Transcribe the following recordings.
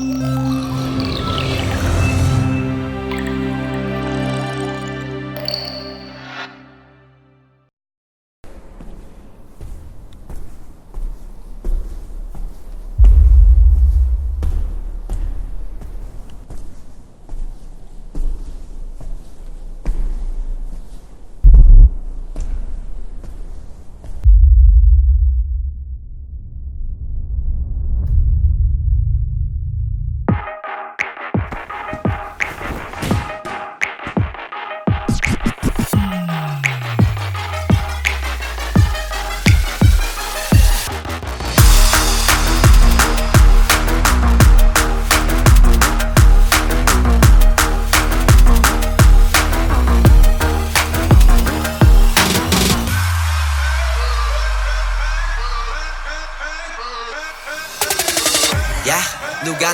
Música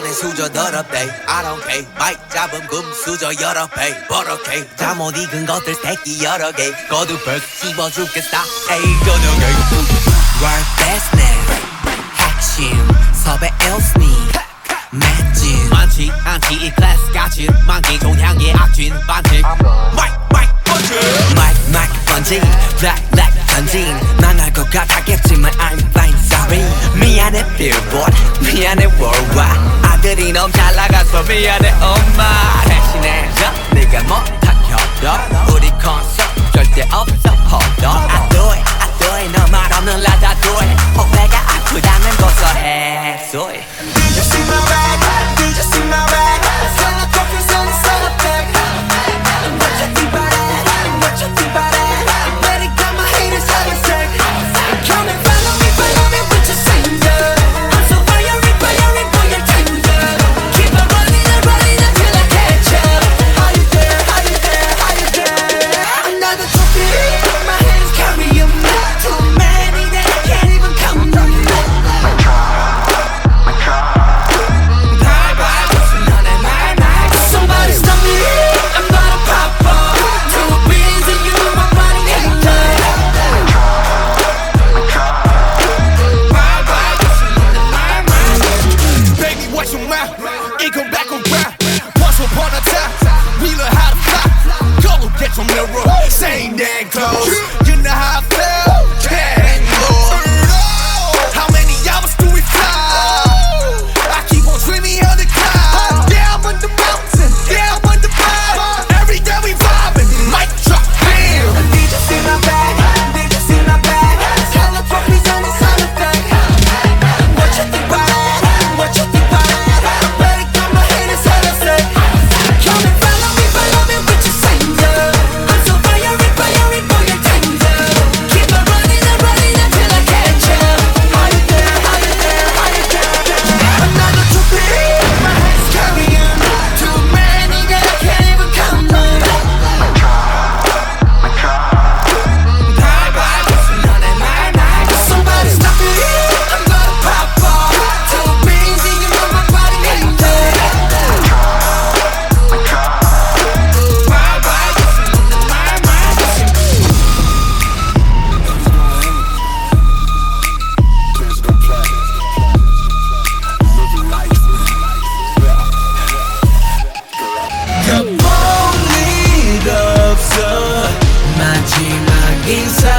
내 수저 더럽대. I don't care. 마이크 잡은 금 수저 여러 배. 버럭해 잠못 익은 것들 새끼 여러 개. 거두벌 씹어 죽겠다. 에이 거두개 Work best man 핵심. 섭외 elsme 맷진 많지 않지. 이 클래스 같이 만기 종향의 악진. 반칙 마이크 마이크 번지 마이크 마이크 번지 블랙 블랙 전진. 망할 것 같았겠지만 너무 잘 나가서 미안해 엄마. 대신해줘 네가 못하켜도 우리 콘서트 절대 없어 on I do it I do it. 너말 없는 라다 do it 혹배가 아프다면 고소해. It mirror. Same damn clothes. inside.